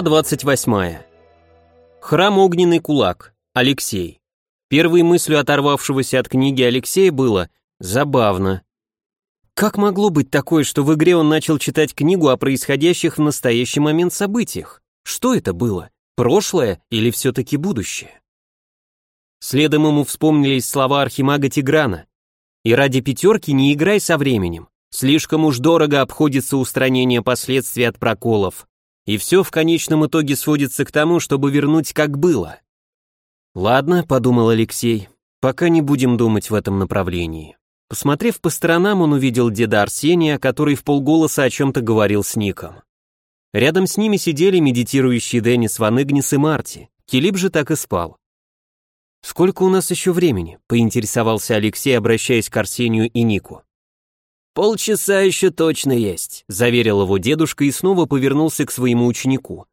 Глава 28. Храм Огненный Кулак. Алексей. Первой мыслью оторвавшегося от книги Алексея было «забавно». Как могло быть такое, что в игре он начал читать книгу о происходящих в настоящий момент событиях? Что это было? Прошлое или все-таки будущее? Следом ему вспомнились слова архимага Тиграна. «И ради пятерки не играй со временем. Слишком уж дорого обходится устранение последствий от проколов. И все в конечном итоге сводится к тому, чтобы вернуть как было. Ладно, подумал Алексей, пока не будем думать в этом направлении. Посмотрев по сторонам, он увидел деда Арсения, который в полголоса о чем-то говорил с Ником. Рядом с ними сидели медитирующие Деннис Ван Игнис и Марти. Килип же так и спал. «Сколько у нас еще времени?» — поинтересовался Алексей, обращаясь к Арсению и Нику. «Полчаса еще точно есть», — заверил его дедушка и снова повернулся к своему ученику.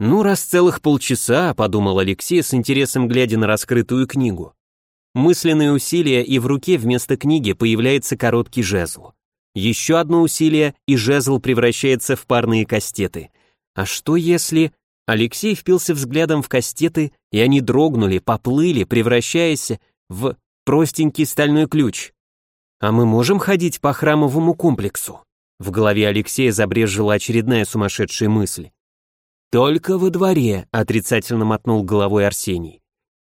«Ну, раз целых полчаса», — подумал Алексей с интересом глядя на раскрытую книгу. Мысленные усилия, и в руке вместо книги появляется короткий жезл. Еще одно усилие, и жезл превращается в парные кастеты. А что если... Алексей впился взглядом в кастеты, и они дрогнули, поплыли, превращаясь в простенький стальной ключ. «А мы можем ходить по храмовому комплексу?» В голове Алексея забрежила очередная сумасшедшая мысль. «Только во дворе», — отрицательно мотнул головой Арсений.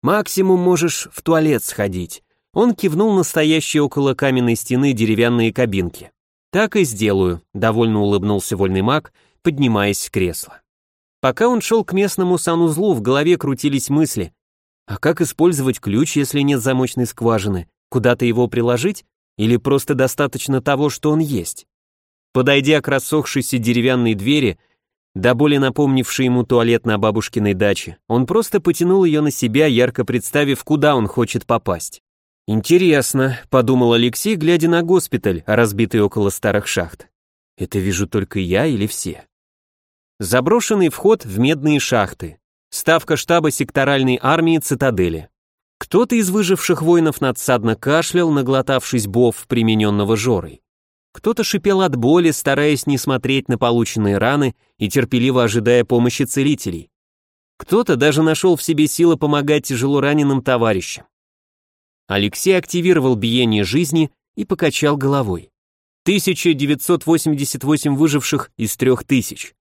«Максимум можешь в туалет сходить». Он кивнул на стоящие около каменной стены деревянные кабинки. «Так и сделаю», — довольно улыбнулся вольный маг, поднимаясь с кресла. Пока он шел к местному санузлу, в голове крутились мысли. А как использовать ключ, если нет замочной скважины? Куда-то его приложить? Или просто достаточно того, что он есть? Подойдя к рассохшейся деревянной двери, до боли напомнившей ему туалет на бабушкиной даче, он просто потянул ее на себя, ярко представив, куда он хочет попасть. «Интересно», — подумал Алексей, глядя на госпиталь, разбитый около старых шахт. «Это вижу только я или все?» Заброшенный вход в медные шахты. Ставка штаба секторальной армии цитадели. Кто-то из выживших воинов надсадно кашлял, наглотавшись бов, примененного Жорой. Кто-то шипел от боли, стараясь не смотреть на полученные раны и терпеливо ожидая помощи целителей. Кто-то даже нашел в себе силы помогать тяжело раненым товарищам. Алексей активировал биение жизни и покачал головой. 1988 выживших из 3000.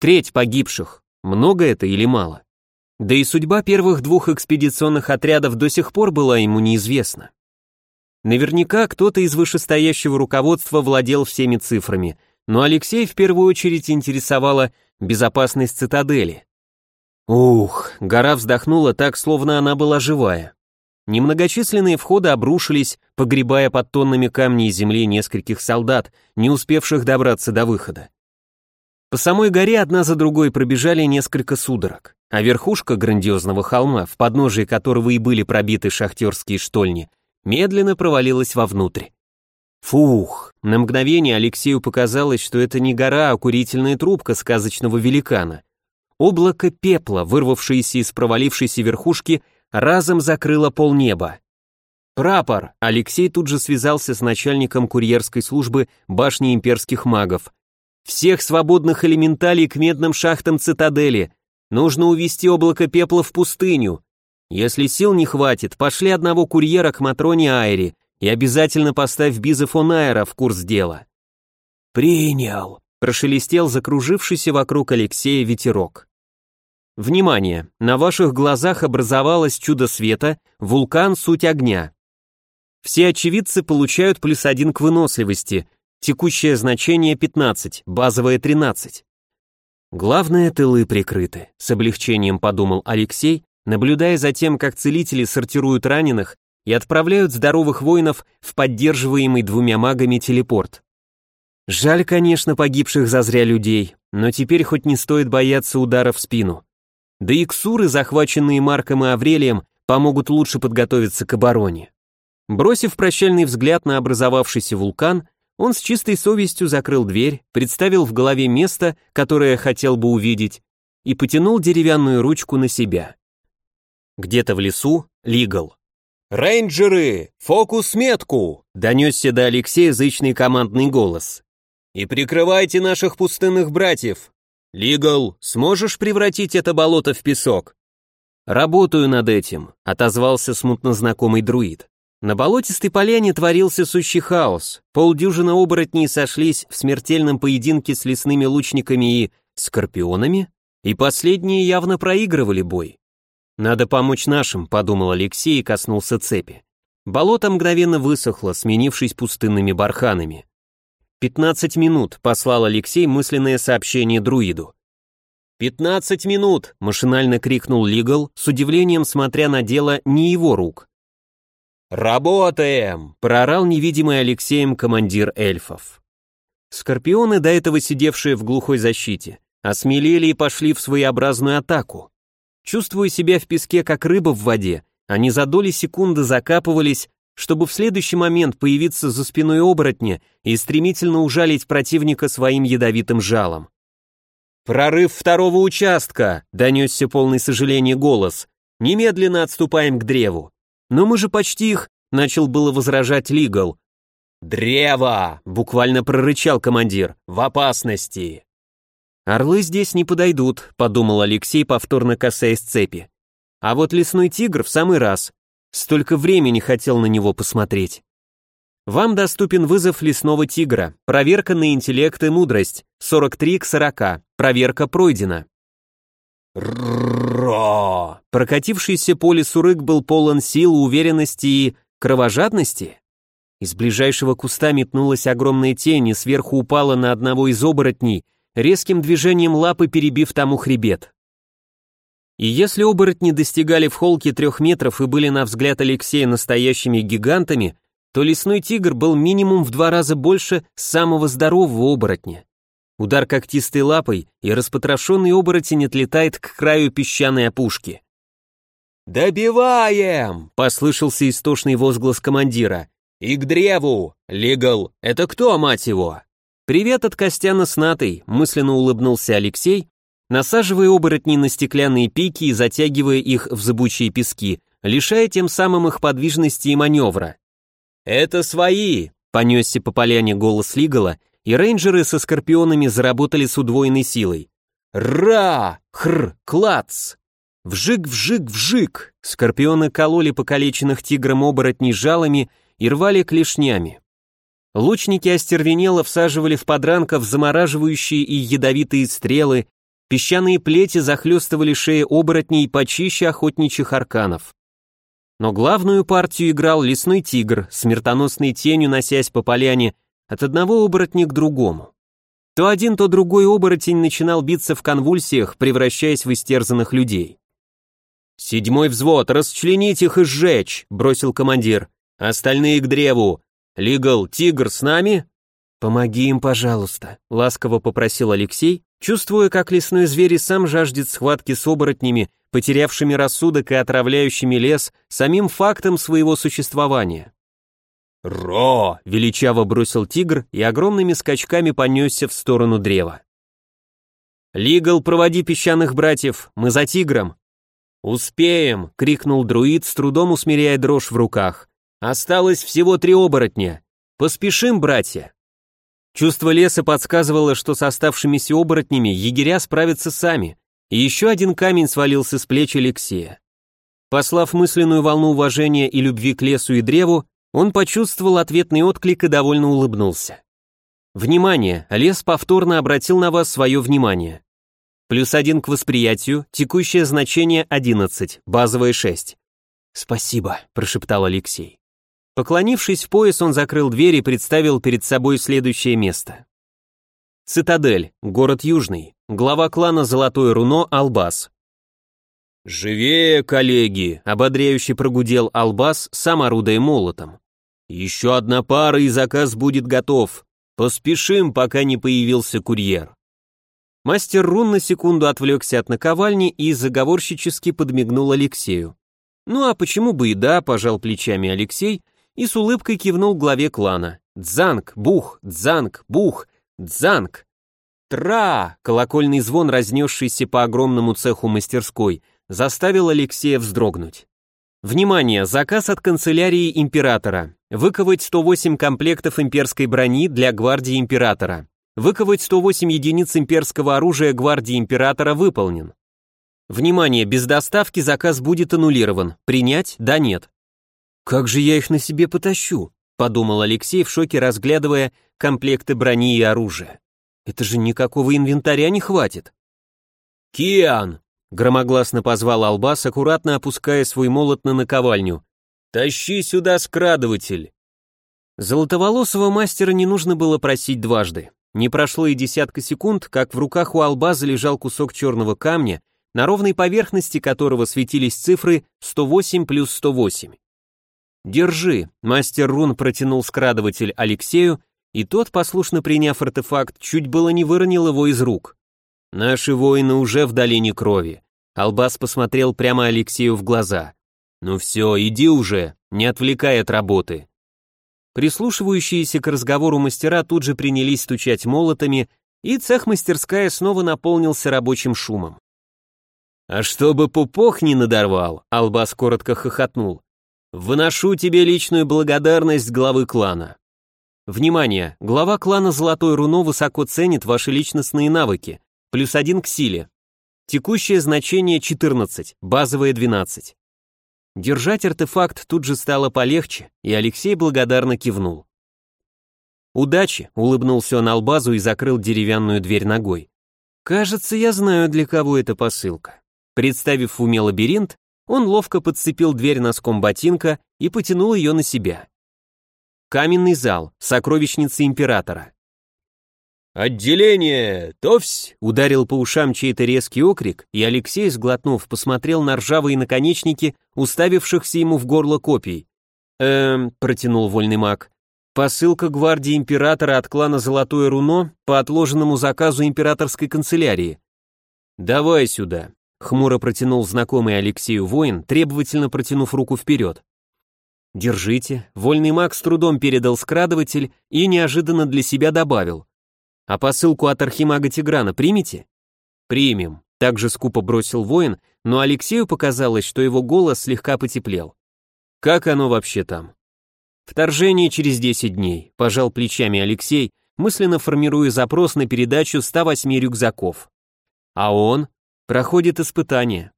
Треть погибших. Много это или мало? Да и судьба первых двух экспедиционных отрядов до сих пор была ему неизвестна. Наверняка кто-то из вышестоящего руководства владел всеми цифрами, но Алексей в первую очередь интересовала безопасность цитадели. Ух, гора вздохнула так, словно она была живая. Немногочисленные входы обрушились, погребая под тоннами камней земли нескольких солдат, не успевших добраться до выхода. По самой горе одна за другой пробежали несколько судорог а верхушка грандиозного холма, в подножии которого и были пробиты шахтерские штольни, медленно провалилась вовнутрь. Фух, на мгновение Алексею показалось, что это не гора, а курительная трубка сказочного великана. Облако пепла, вырвавшееся из провалившейся верхушки, разом закрыло полнеба. «Прапор!» Алексей тут же связался с начальником курьерской службы башни имперских магов. «Всех свободных элементалей к медным шахтам цитадели! Нужно увести облако пепла в пустыню. Если сил не хватит, пошли одного курьера к Матроне Айри и обязательно поставь Биза фон Айра в курс дела». «Принял», — прошелестел закружившийся вокруг Алексея ветерок. Внимание! На ваших глазах образовалось чудо света, вулкан суть огня. Все очевидцы получают плюс один к выносливости, текущее значение 15, базовое 13. Главное, тылы прикрыты, с облегчением подумал Алексей, наблюдая за тем, как целители сортируют раненых и отправляют здоровых воинов в поддерживаемый двумя магами телепорт. Жаль, конечно, погибших зазря людей, но теперь хоть не стоит бояться удара в спину. Да и ксуры, захваченные Марком и Аврелием, помогут лучше подготовиться к обороне. Бросив прощальный взгляд на образовавшийся вулкан, он с чистой совестью закрыл дверь, представил в голове место, которое хотел бы увидеть, и потянул деревянную ручку на себя. Где-то в лесу Лигал. «Рейнджеры! Фокус-метку!» — донесся до Алексея зычный командный голос. «И прикрывайте наших пустынных братьев! Лигал, сможешь превратить это болото в песок? Работаю над этим, отозвался смутно знакомый друид. На болотистой поляне творился сущий хаос. Полдюжины оборотней сошлись в смертельном поединке с лесными лучниками и скорпионами, и последние явно проигрывали бой. «Надо помочь нашим», — подумал Алексей и коснулся цепи. Болото мгновенно высохло, сменившись пустынными барханами. «Пятнадцать минут», — послал Алексей мысленное сообщение друиду. «Пятнадцать минут!» — машинально крикнул Лигал, с удивлением смотря на дело не его рук. «Работаем!» — проорал невидимый Алексеем командир эльфов. Скорпионы, до этого сидевшие в глухой защите, осмелели и пошли в своеобразную атаку. Чувствуя себя в песке, как рыба в воде, они за доли секунды закапывались, чтобы в следующий момент появиться за спиной оборотня и стремительно ужалить противника своим ядовитым жалом. «Прорыв второго участка!» — донесся полный сожаления голос. «Немедленно отступаем к древу!» «Но мы же почти их...» — начал было возражать Лигал. «Древо!» — буквально прорычал командир. «В опасности!» «Орлы здесь не подойдут», — подумал Алексей, повторно касаясь цепи. «А вот лесной тигр в самый раз. Столько времени хотел на него посмотреть». Вам доступен вызов лесного тигра. Проверка на интеллект и мудрость. 43 к 40. Проверка пройдена. Ро! Прокатившийся по лесу рык был полон сил, уверенности и кровожадности. Из ближайшего куста метнулась огромная тень и сверху упала на одного из оборотней, резким движением лапы перебив тому хребет. И если оборотни достигали в холке трех метров и были на взгляд Алексея настоящими гигантами, то лесной тигр был минимум в два раза больше самого здорового оборотня. Удар когтистой лапой, и распотрошенный оборотень отлетает к краю песчаной опушки. «Добиваем!» — послышался истошный возглас командира. «И к древу! Легал! Это кто, мать его?» «Привет от Костяна с Натой», — мысленно улыбнулся Алексей, насаживая оборотни на стеклянные пики и затягивая их в зыбучие пески, лишая тем самым их подвижности и маневра. «Это свои!» — понесся по поляне голос Лигала, и рейнджеры со скорпионами заработали с удвоенной силой. «Ра! Хр! Клац!» Вжик-вжик-вжик! Скорпионы кололи покалеченных тигром оборотней жалами и рвали клешнями. Лучники остервенело всаживали в подранков замораживающие и ядовитые стрелы, песчаные плети захлестывали шеи оборотней почище охотничьих арканов. Но главную партию играл лесной тигр, смертоносной тенью носясь по поляне от одного оборотня к другому. То один, то другой оборотень начинал биться в конвульсиях, превращаясь в истерзанных людей. «Седьмой взвод, расчленить их и сжечь», — бросил командир. «Остальные к древу. Лигал, тигр с нами?» «Помоги им, пожалуйста», — ласково попросил Алексей, чувствуя, как лесной зверь и сам жаждет схватки с оборотнями, потерявшими рассудок и отравляющими лес самим фактом своего существования. «Ро!» — величаво бросил тигр и огромными скачками понесся в сторону древа. «Лигал, проводи песчаных братьев, мы за тигром!» «Успеем!» — крикнул друид, с трудом усмиряя дрожь в руках. «Осталось всего три оборотня. Поспешим, братья!» Чувство леса подсказывало, что с оставшимися оборотнями егеря справятся сами, и еще один камень свалился с плеч Алексея. Послав мысленную волну уважения и любви к лесу и древу, он почувствовал ответный отклик и довольно улыбнулся. Внимание, лес повторно обратил на вас свое внимание. Плюс один к восприятию, текущее значение 11, базовое 6. Спасибо, прошептал Алексей. Поклонившись в пояс, он закрыл дверь и представил перед собой следующее место. Цитадель, город Южный, глава клана Золотое Руно Албас. «Живее, коллеги!» — ободряюще прогудел Албас, сам орудая молотом. «Еще одна пара, и заказ будет готов. Поспешим, пока не появился курьер». Мастер рун на секунду отвлекся от наковальни и заговорщически подмигнул Алексею. «Ну а почему бы и да», — пожал плечами Алексей и с улыбкой кивнул главе клана. «Дзанг, бух, дзанг, бух, дзанг!» «Тра!» — колокольный звон, разнесшийся по огромному цеху мастерской, заставил Алексея вздрогнуть. Внимание, заказ от канцелярии императора. Выковать 108 комплектов имперской брони для гвардии императора. Выковать 108 единиц имперского оружия гвардии императора выполнен. Внимание, без доставки заказ будет аннулирован. Принять? Да, нет. Как же я их на себе потащу? Подумал Алексей в шоке, разглядывая комплекты брони и оружия. Это же никакого инвентаря не хватит. «Киан!» — громогласно позвал Албас, аккуратно опуская свой молот на наковальню. «Тащи сюда скрадыватель!» Золотоволосого мастера не нужно было просить дважды. Не прошло и десятка секунд, как в руках у Албаза лежал кусок черного камня, на ровной поверхности которого светились цифры 108 плюс 108. «Держи», — мастер рун протянул скрадыватель Алексею, и тот, послушно приняв артефакт, чуть было не выронил его из рук. «Наши воины уже в долине крови». Албас посмотрел прямо Алексею в глаза. «Ну все, иди уже, не отвлекай от работы». Прислушивающиеся к разговору мастера тут же принялись стучать молотами, и цех-мастерская снова наполнился рабочим шумом. «А чтобы пупок не надорвал», — Албас коротко хохотнул, «выношу тебе личную благодарность главы клана». Внимание! Глава клана Золотой Руно высоко ценит ваши личностные навыки. Плюс один к силе. Текущее значение 14, базовое 12. Держать артефакт тут же стало полегче, и Алексей благодарно кивнул. «Удачи!» — улыбнулся он Албазу и закрыл деревянную дверь ногой. «Кажется, я знаю, для кого эта посылка». Представив в уме лабиринт, он ловко подцепил дверь носком ботинка и потянул ее на себя. Каменный зал, сокровищница императора. «Отделение! Товсь!» — ударил по ушам чей-то резкий окрик, и Алексей, сглотнув, посмотрел на ржавые наконечники, уставившихся ему в горло копий. «Эм...» — протянул вольный маг. «Посылка гвардии императора от клана Золотое Руно по отложенному заказу императорской канцелярии». «Давай сюда», — хмуро протянул знакомый Алексею воин, требовательно протянув руку вперед. «Держите». Вольный маг с трудом передал скрадыватель и неожиданно для себя добавил. А посылку от архимага Тиграна примете? Примем. Также скупо бросил воин, но Алексею показалось, что его голос слегка потеплел. Как оно вообще там? Вторжение через 10 дней, пожал плечами Алексей, мысленно формируя запрос на передачу 108 рюкзаков. А он проходит испытание.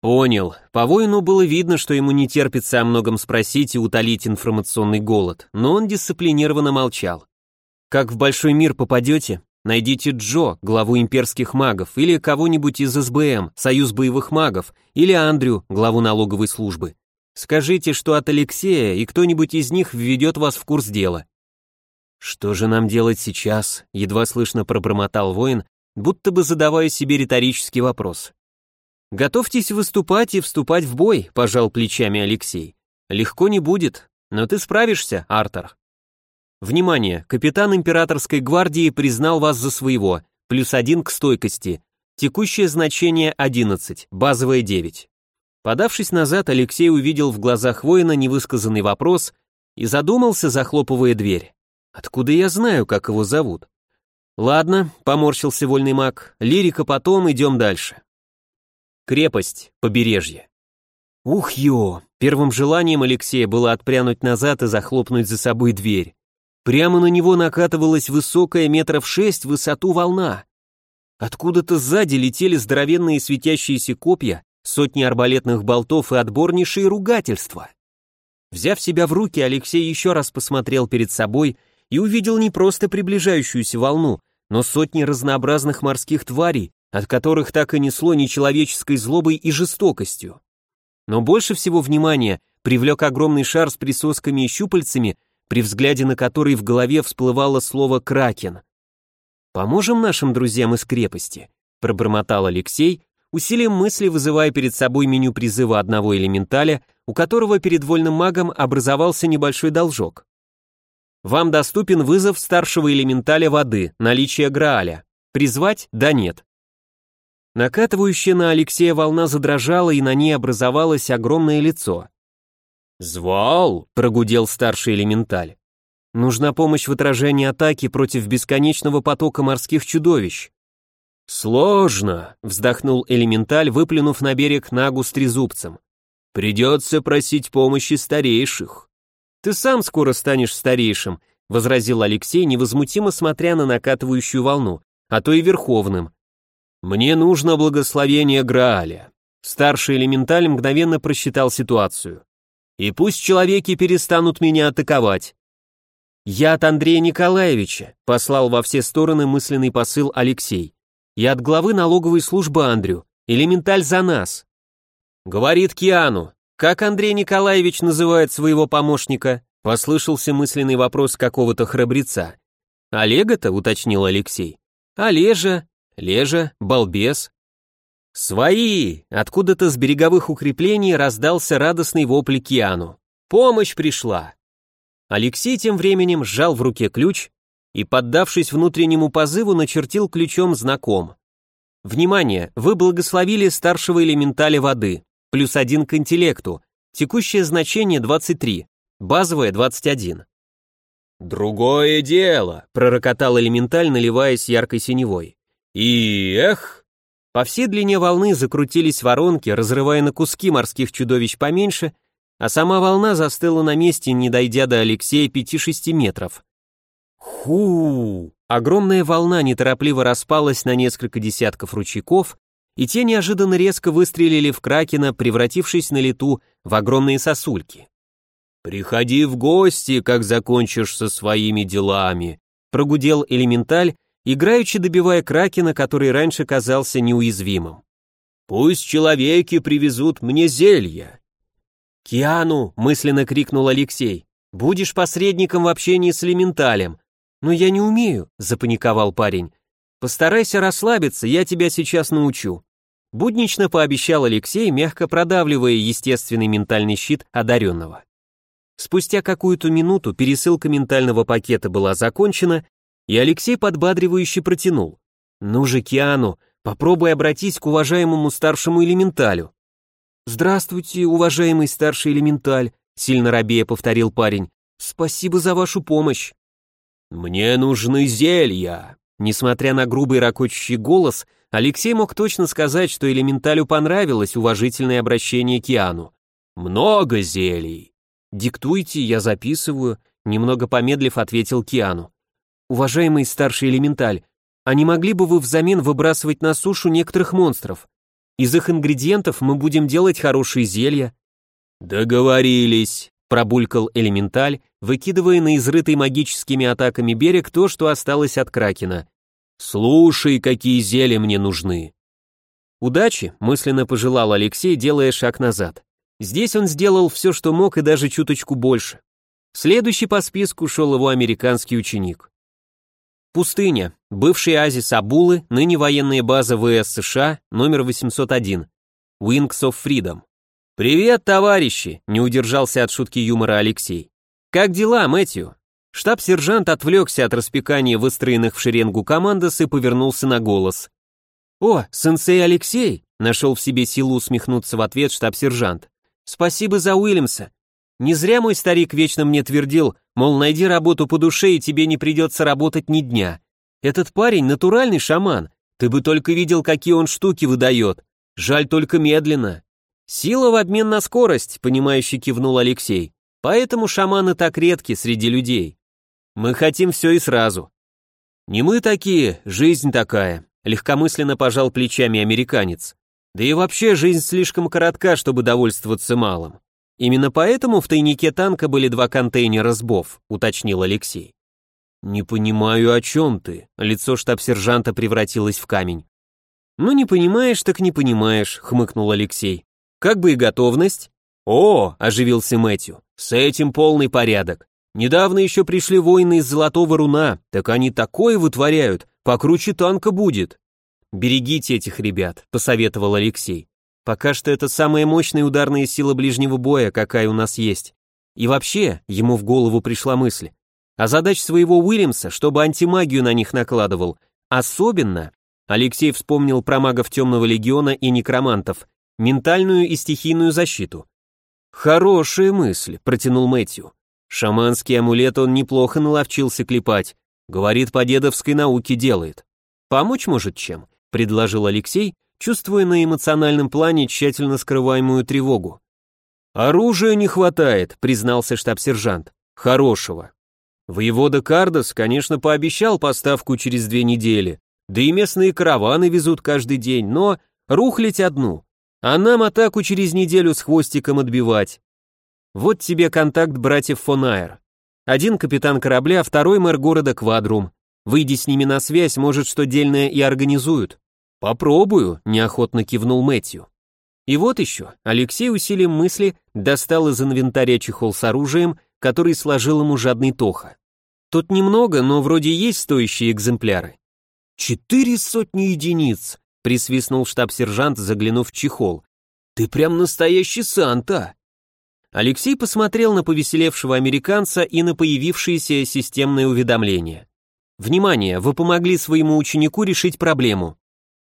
Понял. По воину было видно, что ему не терпится о многом спросить и утолить информационный голод, но он дисциплинированно молчал. Как в большой мир попадете, найдите Джо, главу имперских магов, или кого-нибудь из СБМ, Союз боевых магов, или Андрю, главу налоговой службы. Скажите, что от Алексея, и кто-нибудь из них введет вас в курс дела. Что же нам делать сейчас? Едва слышно пробормотал воин, будто бы задавая себе риторический вопрос. Готовьтесь выступать и вступать в бой, пожал плечами Алексей. Легко не будет, но ты справишься, Артер. Внимание, капитан императорской гвардии признал вас за своего, плюс один к стойкости. Текущее значение 11, базовое 9. Подавшись назад, Алексей увидел в глазах воина невысказанный вопрос и задумался, захлопывая дверь. Откуда я знаю, как его зовут? Ладно, поморщился вольный маг, лирика потом, идем дальше. Крепость, побережье. Ух ё! Первым желанием Алексея было отпрянуть назад и захлопнуть за собой дверь. Прямо на него накатывалась высокая метров шесть в высоту волна. Откуда-то сзади летели здоровенные светящиеся копья, сотни арбалетных болтов и отборнейшие ругательства. Взяв себя в руки, Алексей еще раз посмотрел перед собой и увидел не просто приближающуюся волну, но сотни разнообразных морских тварей, от которых так и несло нечеловеческой злобой и жестокостью. Но больше всего внимания привлек огромный шар с присосками и щупальцами, при взгляде на который в голове всплывало слово «кракен». «Поможем нашим друзьям из крепости», — пробормотал Алексей, усилием мысли вызывая перед собой меню призыва одного элементаля, у которого перед вольным магом образовался небольшой должок. Вам доступен вызов старшего элементаля воды, наличие Грааля. Призвать? Да нет. Накатывающая на Алексея волна задрожала, и на ней образовалось огромное лицо. «Звал?» — прогудел старший элементаль. «Нужна помощь в отражении атаки против бесконечного потока морских чудовищ». «Сложно», — вздохнул элементаль, выплюнув на берег нагу с трезубцем. «Придется просить помощи старейших». «Ты сам скоро станешь старейшим», возразил Алексей, невозмутимо смотря на накатывающую волну, а то и верховным. Мне нужно благословение Грааля. Старший элементаль мгновенно просчитал ситуацию. И пусть человеки перестанут меня атаковать. Я от Андрея Николаевича, послал во все стороны мысленный посыл Алексей. Я от главы налоговой службы Андрю. Элементаль за нас. Говорит Киану. Как Андрей Николаевич называет своего помощника? Послышался мысленный вопрос какого-то храбреца. Олега-то, уточнил Алексей. Олежа, Лежа, балбес. Свои! Откуда-то с береговых укреплений раздался радостный вопль Киану. Помощь пришла! Алексей тем временем сжал в руке ключ и, поддавшись внутреннему позыву, начертил ключом знаком. Внимание, вы благословили старшего элементаля воды, плюс один к интеллекту, текущее значение 23, базовое 21. «Другое дело», — пророкотал элементаль, наливаясь яркой синевой. «И эх!» По всей длине волны закрутились воронки, разрывая на куски морских чудовищ поменьше, а сама волна застыла на месте, не дойдя до Алексея 5-6 метров. Ху! Огромная волна неторопливо распалась на несколько десятков ручейков, и те неожиданно резко выстрелили в Кракена, превратившись на лету в огромные сосульки. «Приходи в гости, как закончишь со своими делами», прогудел элементаль, играючи добивая Кракена, который раньше казался неуязвимым. «Пусть человеки привезут мне зелья». «Киану!» — мысленно крикнул Алексей. «Будешь посредником в общении с элементалем». «Но я не умею», — запаниковал парень. «Постарайся расслабиться, я тебя сейчас научу». Буднично пообещал Алексей, мягко продавливая естественный ментальный щит одаренного. Спустя какую-то минуту пересылка ментального пакета была закончена, и Алексей подбадривающе протянул. «Ну же, Киану, попробуй обратись к уважаемому старшему элементалю». «Здравствуйте, уважаемый старший элементаль», сильно робея повторил парень. «Спасибо за вашу помощь». «Мне нужны зелья». Несмотря на грубый ракочущий голос, Алексей мог точно сказать, что элементалю понравилось уважительное обращение Киану. «Много зелий». «Диктуйте, я записываю», немного помедлив ответил Киану. «Уважаемый старший элементаль, а не могли бы вы взамен выбрасывать на сушу некоторых монстров? Из их ингредиентов мы будем делать хорошие зелья». «Договорились», — пробулькал элементаль, выкидывая на изрытый магическими атаками берег то, что осталось от Кракена. «Слушай, какие зелья мне нужны». «Удачи», — мысленно пожелал Алексей, делая шаг назад. Здесь он сделал все, что мог, и даже чуточку больше. Следующий по списку шел его американский ученик. Пустыня. Бывший оазис Абулы, ныне военная база ВС США, номер 801. Wings of Freedom. «Привет, товарищи!» – не удержался от шутки юмора Алексей. «Как дела, Мэтью?» Штаб-сержант отвлекся от распекания выстроенных в шеренгу командос и повернулся на голос. «О, сенсей Алексей!» – нашел в себе силу усмехнуться в ответ штаб-сержант. «Спасибо за Уильямса. Не зря мой старик вечно мне твердил, мол, найди работу по душе, и тебе не придется работать ни дня. Этот парень натуральный шаман, ты бы только видел, какие он штуки выдает. Жаль только медленно. Сила в обмен на скорость, понимающе кивнул Алексей. Поэтому шаманы так редки среди людей. Мы хотим все и сразу. Не мы такие, жизнь такая, легкомысленно пожал плечами американец. Да и вообще жизнь слишком коротка, чтобы довольствоваться малым. Именно поэтому в тайнике танка были два контейнера с БОВ, уточнил Алексей. Не понимаю, о чем ты. Лицо штаб-сержанта превратилось в камень. Ну не понимаешь, так не понимаешь, хмыкнул Алексей. Как бы и готовность? О, оживился Мэтью. С этим полный порядок. Недавно еще пришли воины из Золотого Руна, так они такое вытворяют, покруче танка будет. Берегите этих ребят, посоветовал Алексей. Пока что это самая мощная ударная сила ближнего боя, какая у нас есть. И вообще, ему в голову пришла мысль. А задач своего Уильямса, чтобы антимагию на них накладывал. Особенно, Алексей вспомнил про магов Темного Легиона и некромантов, ментальную и стихийную защиту. «Хорошая мысль», — протянул Мэтью. «Шаманский амулет он неплохо наловчился клепать. Говорит, по дедовской науке делает. Помочь может чем?» — предложил Алексей, чувствуя на эмоциональном плане тщательно скрываемую тревогу. «Оружия не хватает», — признался штаб-сержант. «Хорошего». Воевода Кардос, конечно, пообещал поставку через две недели, да и местные караваны везут каждый день, но рухлить одну, а нам атаку через неделю с хвостиком отбивать. Вот тебе контакт братьев фон Айр. Один капитан корабля, второй мэр города Квадрум. Выйди с ними на связь, может, что дельное и организуют. Попробую, неохотно кивнул Мэтью. И вот еще, Алексей усилием мысли достал из инвентаря чехол с оружием, который сложил ему жадный Тоха. Тут немного, но вроде есть стоящие экземпляры. Четыре сотни единиц, присвистнул штаб-сержант, заглянув в чехол. Ты прям настоящий Санта. Алексей посмотрел на повеселевшего американца и на появившееся системное уведомление. Внимание, вы помогли своему ученику решить проблему.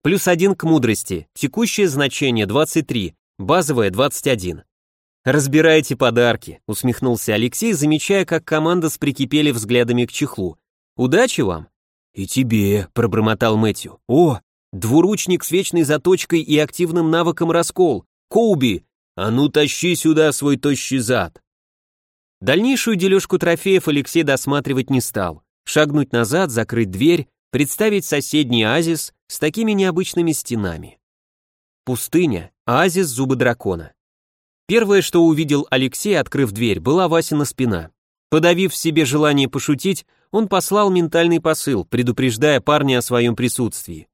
Плюс один к мудрости, текущее значение 23, базовое 21. «Разбирайте подарки», — усмехнулся Алексей, замечая, как команда с взглядами к чехлу. «Удачи вам!» «И тебе», — пробормотал Мэтью. «О, двуручник с вечной заточкой и активным навыком раскол. Коуби! А ну тащи сюда свой тощий зад!» Дальнейшую дележку трофеев Алексей досматривать не стал. Шагнуть назад, закрыть дверь, представить соседний оазис с такими необычными стенами. Пустыня, оазис зубы дракона. Первое, что увидел Алексей, открыв дверь, была Васина спина. Подавив в себе желание пошутить, он послал ментальный посыл, предупреждая парня о своем присутствии.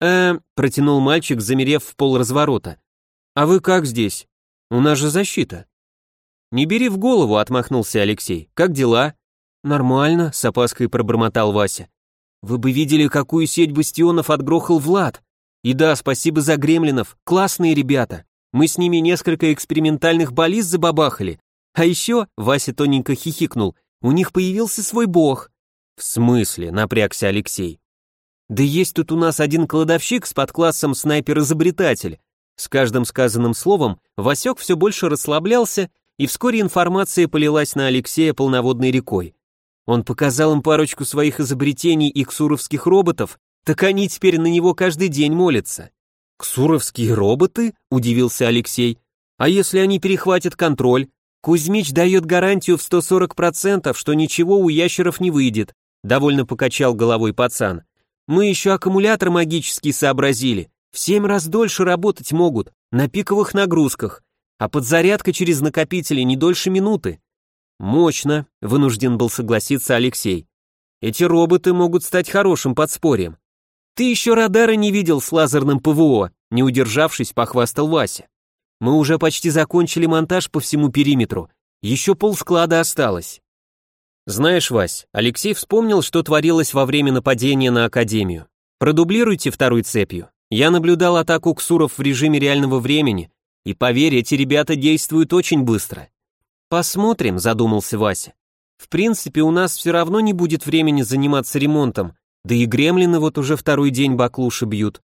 э протянул мальчик, замерев в полразворота. «А вы как здесь? У нас же защита». «Не бери в голову», — отмахнулся Алексей. «Как дела?» «Нормально», — с опаской пробормотал Вася. «Вы бы видели, какую сеть бастионов отгрохал Влад. И да, спасибо за гремлинов, классные ребята. Мы с ними несколько экспериментальных баллист забабахали. А еще, Вася тоненько хихикнул, у них появился свой бог. В смысле, напрягся Алексей. Да есть тут у нас один кладовщик с подклассом снайпер-изобретатель. С каждым сказанным словом Васек все больше расслаблялся, и вскоре информация полилась на Алексея полноводной рекой. Он показал им парочку своих изобретений и ксуровских роботов, так они теперь на него каждый день молятся. «Ксуровские роботы?» – удивился Алексей. «А если они перехватят контроль? Кузьмич дает гарантию в 140%, что ничего у ящеров не выйдет», – довольно покачал головой пацан. «Мы еще аккумулятор магический сообразили. В семь раз дольше работать могут, на пиковых нагрузках, а подзарядка через накопители не дольше минуты». «Мощно», – вынужден был согласиться Алексей. «Эти роботы могут стать хорошим подспорьем. «Ты еще радара не видел с лазерным ПВО», не удержавшись, похвастал Вася. «Мы уже почти закончили монтаж по всему периметру. Еще полсклада осталось». Знаешь, Вась, Алексей вспомнил, что творилось во время нападения на Академию. Продублируйте второй цепью. Я наблюдал атаку ксуров в режиме реального времени, и поверь, эти ребята действуют очень быстро. Посмотрим, задумался Вася. В принципе, у нас все равно не будет времени заниматься ремонтом, да и гремлины вот уже второй день баклуши бьют.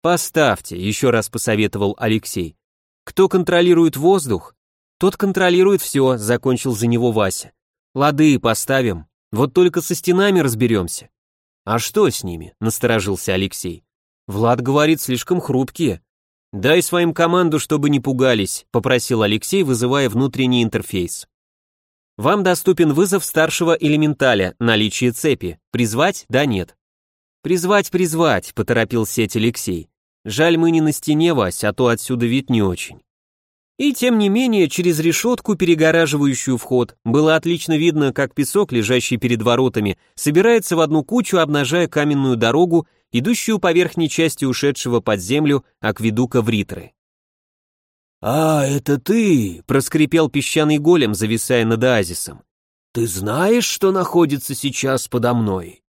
Поставьте, еще раз посоветовал Алексей. Кто контролирует воздух, тот контролирует все, закончил за него Вася. Лады, поставим. Вот только со стенами разберемся. А что с ними? Насторожился Алексей. Влад говорит, слишком хрупкие. Дай своим команду, чтобы не пугались, попросил Алексей, вызывая внутренний интерфейс. Вам доступен вызов старшего элементаля, наличие цепи. Призвать? Да, нет. Призвать, призвать, поторопил сеть Алексей. Жаль, мы не на стене, Вась, а то отсюда вид не очень. И тем не менее, через решетку, перегораживающую вход, было отлично видно, как песок, лежащий перед воротами, собирается в одну кучу, обнажая каменную дорогу, идущую по верхней части ушедшего под землю акведука Вритры. «А, это ты!» — проскрипел песчаный голем, зависая над оазисом. «Ты знаешь, что находится сейчас подо мной?»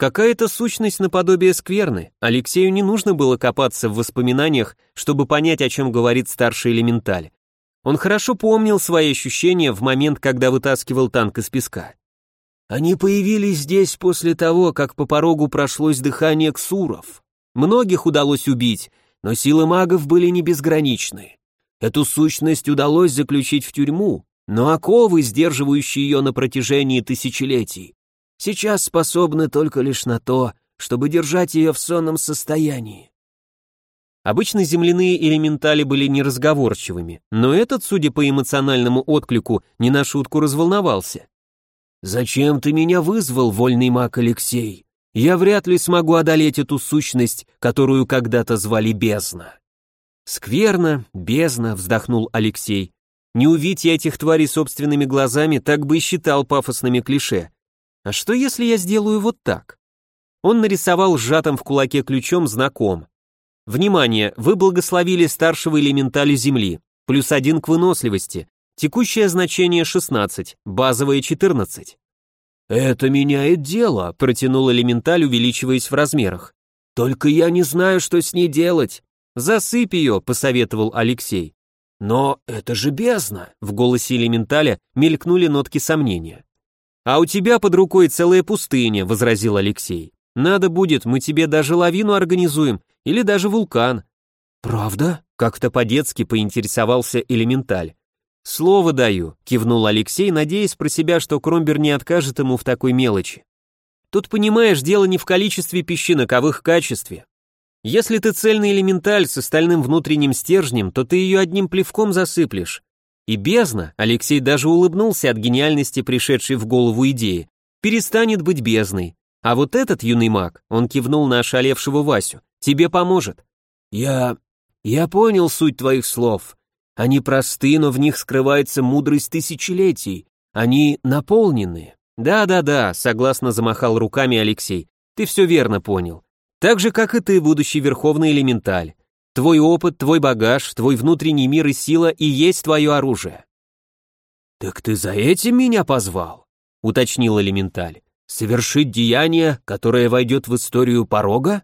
Какая-то сущность наподобие скверны. Алексею не нужно было копаться в воспоминаниях, чтобы понять, о чем говорит старший элементаль. Он хорошо помнил свои ощущения в момент, когда вытаскивал танк из песка. Они появились здесь после того, как по порогу прошлось дыхание ксуров. Многих удалось убить, но силы магов были не безграничны. Эту сущность удалось заключить в тюрьму, но оковы, сдерживающие ее на протяжении тысячелетий, сейчас способны только лишь на то, чтобы держать ее в сонном состоянии. Обычно земляные элементали были неразговорчивыми, но этот, судя по эмоциональному отклику, не на шутку разволновался. «Зачем ты меня вызвал, вольный маг Алексей? Я вряд ли смогу одолеть эту сущность, которую когда-то звали бездна». «Скверно, бездна», — вздохнул Алексей. «Не увидеть я этих тварей собственными глазами, так бы и считал пафосными клише. А что, если я сделаю вот так?» Он нарисовал сжатым в кулаке ключом знаком. «Внимание, вы благословили старшего элементаля Земли, плюс один к выносливости, Текущее значение 16, базовое 14. «Это меняет дело», — протянул элементаль, увеличиваясь в размерах. «Только я не знаю, что с ней делать». «Засыпь ее», — посоветовал Алексей. «Но это же бездна», — в голосе элементаля мелькнули нотки сомнения. «А у тебя под рукой целая пустыня», — возразил Алексей. «Надо будет, мы тебе даже лавину организуем, или даже вулкан». «Правда?» — как-то по-детски поинтересовался элементаль. «Слово даю», — кивнул Алексей, надеясь про себя, что Кромбер не откажет ему в такой мелочи. «Тут, понимаешь, дело не в количестве песчинок, а в их качестве. Если ты цельный элементаль с остальным внутренним стержнем, то ты ее одним плевком засыплешь. И бездна, Алексей даже улыбнулся от гениальности, пришедшей в голову идеи, перестанет быть бездной. А вот этот юный маг, он кивнул на ошалевшего Васю, тебе поможет. Я... я понял суть твоих слов, они просты, но в них скрывается мудрость тысячелетий. Они наполнены. Да-да-да, согласно замахал руками Алексей. Ты все верно понял. Так же, как и ты, будущий верховный элементаль. Твой опыт, твой багаж, твой внутренний мир и сила и есть твое оружие. Так ты за этим меня позвал? уточнил элементаль. Совершить деяние, которое войдет в историю порога?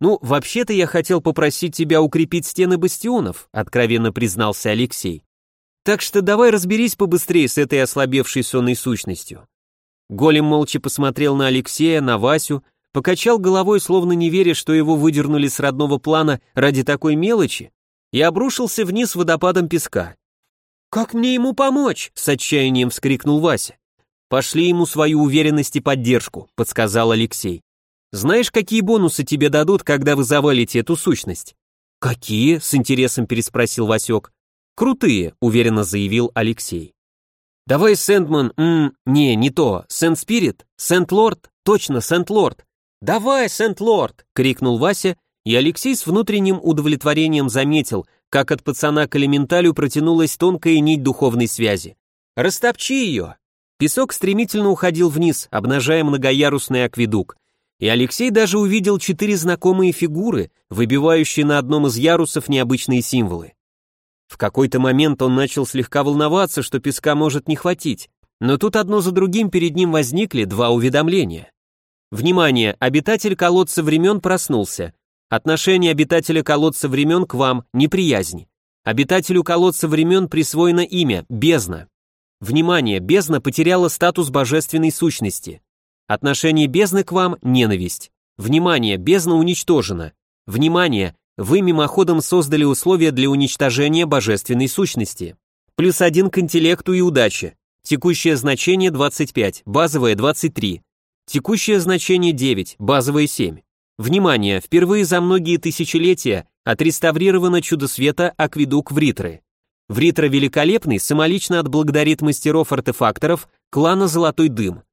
«Ну, вообще-то я хотел попросить тебя укрепить стены бастионов», откровенно признался Алексей. «Так что давай разберись побыстрее с этой ослабевшей сонной сущностью». Голем молча посмотрел на Алексея, на Васю, покачал головой, словно не веря, что его выдернули с родного плана ради такой мелочи, и обрушился вниз водопадом песка. «Как мне ему помочь?» — с отчаянием вскрикнул Вася. «Пошли ему свою уверенность и поддержку», — подсказал Алексей. Знаешь, какие бонусы тебе дадут, когда вы завалите эту сущность? Какие? С интересом переспросил Васек. Крутые, уверенно заявил Алексей. Давай, Сэндман, не, не то, Сэнд-Спирит, Сент-Лорд, точно, Сент-Лорд. Давай, Сент-Лорд, крикнул Вася, и Алексей с внутренним удовлетворением заметил, как от пацана к элементалю протянулась тонкая нить духовной связи. Растопчи ее. Песок стремительно уходил вниз, обнажая многоярусный акведук, и Алексей даже увидел четыре знакомые фигуры, выбивающие на одном из ярусов необычные символы. В какой-то момент он начал слегка волноваться, что песка может не хватить, но тут одно за другим перед ним возникли два уведомления. Внимание, обитатель колодца времен проснулся. Отношение обитателя колодца времен к вам – неприязнь. Обитателю колодца времен присвоено имя – бездна. Внимание, бездна потеряла статус божественной сущности. Отношение бездны к вам – ненависть. Внимание, бездна уничтожена. Внимание, вы мимоходом создали условия для уничтожения божественной сущности. Плюс один к интеллекту и удаче. Текущее значение 25, базовое 23. Текущее значение 9, базовое 7. Внимание, впервые за многие тысячелетия отреставрировано чудо света акведук Вритры. Вритра великолепный самолично отблагодарит мастеров-артефакторов клана Золотой Дым.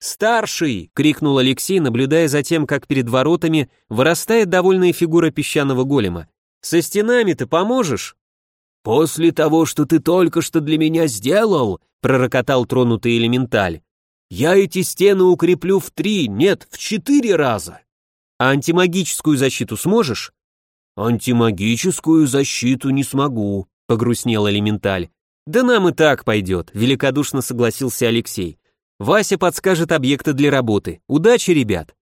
«Старший!» — крикнул Алексей, наблюдая за тем, как перед воротами вырастает довольная фигура песчаного голема. «Со стенами ты поможешь?» «После того, что ты только что для меня сделал», — пророкотал тронутый элементаль, «я эти стены укреплю в три, нет, в четыре раза». «А антимагическую защиту сможешь?» «Антимагическую защиту не смогу», — погрустнел элементаль. «Да нам и так пойдет», — великодушно согласился Алексей. Вася подскажет объекты для работы. Удачи, ребят!»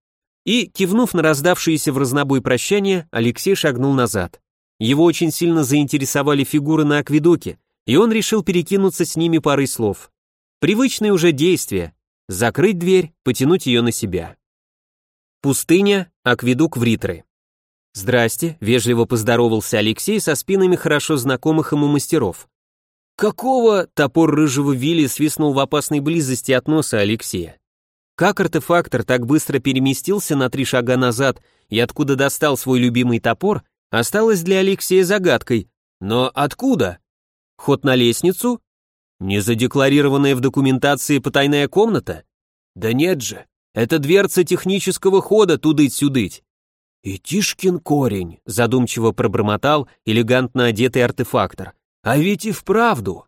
И, кивнув на раздавшиеся в разнобой прощания, Алексей шагнул назад. Его очень сильно заинтересовали фигуры на акведуке, и он решил перекинуться с ними парой слов. Привычные уже действия. Закрыть дверь, потянуть ее на себя. Пустыня, акведук в Ритры. «Здрасте», — вежливо поздоровался Алексей со спинами хорошо знакомых ему мастеров. «Какого?» — топор рыжего Вилли свистнул в опасной близости от носа Алексея. Как артефактор так быстро переместился на три шага назад и откуда достал свой любимый топор, осталось для Алексея загадкой. Но откуда? Ход на лестницу? Незадекларированная в документации потайная комната? Да нет же, это дверца технического хода тудыть-сюдыть. Тишкин корень, задумчиво пробормотал элегантно одетый артефактор. А ведь и вправду.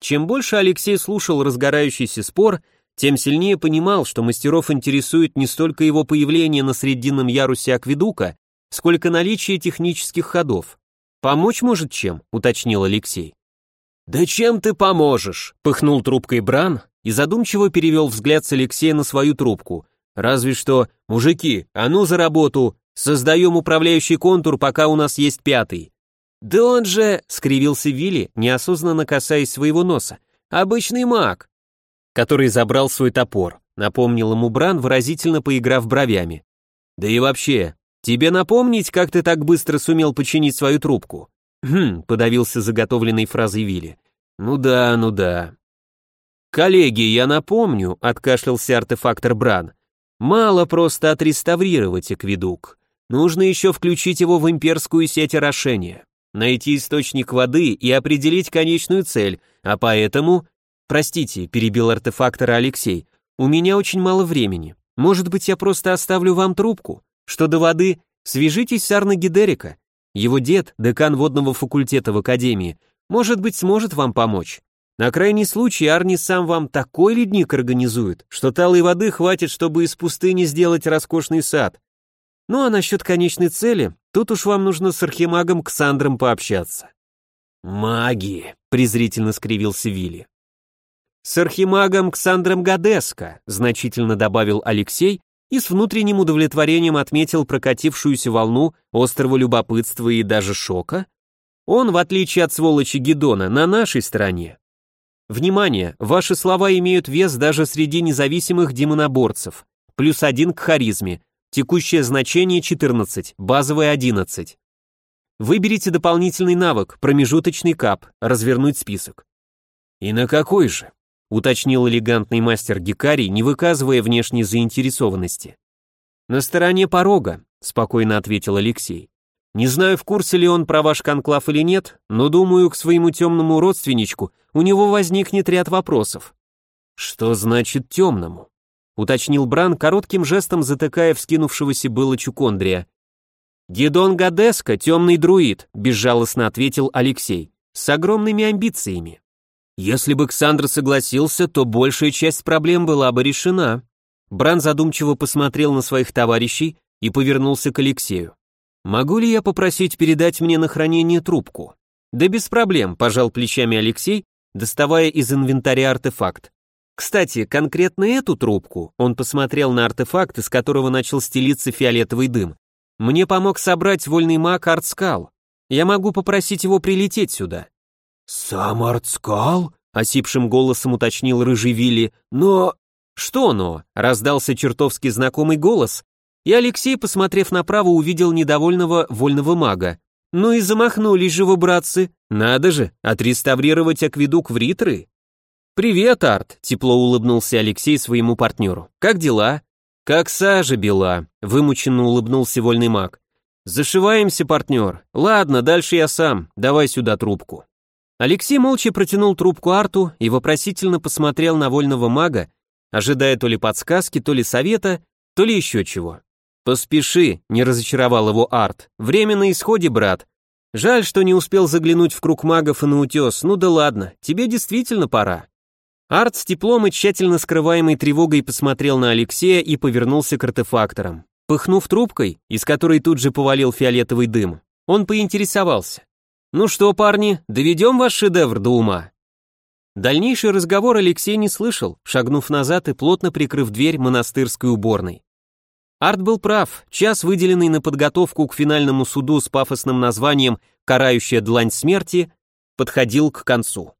Чем больше Алексей слушал разгорающийся спор, тем сильнее понимал, что мастеров интересует не столько его появление на срединном ярусе акведука, сколько наличие технических ходов. «Помочь может чем?» — уточнил Алексей. «Да чем ты поможешь?» — пыхнул трубкой Бран и задумчиво перевел взгляд с Алексея на свою трубку. «Разве что, мужики, а ну за работу, создаем управляющий контур, пока у нас есть пятый». «Да он же...» — скривился Вилли, неосознанно касаясь своего носа. «Обычный маг» который забрал свой топор, напомнил ему Бран, выразительно поиграв бровями. «Да и вообще, тебе напомнить, как ты так быстро сумел починить свою трубку?» «Хм», — подавился заготовленной фразой Вилли. «Ну да, ну да». «Коллеги, я напомню», — откашлялся артефактор Бран. «Мало просто отреставрировать акведук. Нужно еще включить его в имперскую сеть орошения, найти источник воды и определить конечную цель, а поэтому «Простите», — перебил артефактора Алексей, «у меня очень мало времени. Может быть, я просто оставлю вам трубку? Что до воды, свяжитесь с Арно Гидерика. Его дед, декан водного факультета в Академии, может быть, сможет вам помочь. На крайний случай Арни сам вам такой ледник организует, что талой воды хватит, чтобы из пустыни сделать роскошный сад. Ну а насчет конечной цели, тут уж вам нужно с архимагом Ксандром пообщаться». «Маги», — презрительно скривился Вилли. «С архимагом Ксандром Гадеско», значительно добавил Алексей и с внутренним удовлетворением отметил прокатившуюся волну острого любопытства и даже шока. Он, в отличие от сволочи Гедона, на нашей стороне. Внимание, ваши слова имеют вес даже среди независимых демоноборцев. Плюс один к харизме. Текущее значение 14, базовое 11. Выберите дополнительный навык, промежуточный кап, развернуть список. И на какой же? Уточнил элегантный мастер Гикарий, не выказывая внешней заинтересованности. «На стороне порога», — спокойно ответил Алексей. «Не знаю, в курсе ли он про ваш конклав или нет, но думаю, к своему темному родственничку у него возникнет ряд вопросов». «Что значит темному?» — уточнил Бран, коротким жестом затыкая вскинувшегося было Чукондрия. «Гедон Гадеско, темный друид», — безжалостно ответил Алексей, — «с огромными амбициями». Если бы Ксандр согласился, то большая часть проблем была бы решена. Бран задумчиво посмотрел на своих товарищей и повернулся к Алексею. «Могу ли я попросить передать мне на хранение трубку?» «Да без проблем», – пожал плечами Алексей, доставая из инвентаря артефакт. «Кстати, конкретно эту трубку», – он посмотрел на артефакт, из которого начал стелиться фиолетовый дым. «Мне помог собрать вольный маг Артскал. Я могу попросить его прилететь сюда». «Сам Артскал?» — осипшим голосом уточнил рыжий Вилли. «Но...» «Что «но?» — раздался чертовски знакомый голос, и Алексей, посмотрев направо, увидел недовольного вольного мага. «Ну и замахнулись же вы, братцы! Надо же, отреставрировать акведук в Ритры!» «Привет, Арт!» — тепло улыбнулся Алексей своему партнеру. «Как дела?» «Как сажа бела!» — вымученно улыбнулся вольный маг. «Зашиваемся, партнер. Ладно, дальше я сам. Давай сюда трубку». Алексей молча протянул трубку Арту и вопросительно посмотрел на вольного мага, ожидая то ли подсказки, то ли совета, то ли еще чего. «Поспеши», — не разочаровал его Арт. «Время на исходе, брат. Жаль, что не успел заглянуть в круг магов и на утес. Ну да ладно, тебе действительно пора». Арт с теплом и тщательно скрываемой тревогой посмотрел на Алексея и повернулся к артефакторам. Пыхнув трубкой, из которой тут же повалил фиолетовый дым, он поинтересовался. «Ну что, парни, доведем ваш шедевр до ума?» Дальнейший разговор Алексей не слышал, шагнув назад и плотно прикрыв дверь монастырской уборной. Арт был прав, час, выделенный на подготовку к финальному суду с пафосным названием «Карающая длань смерти», подходил к концу.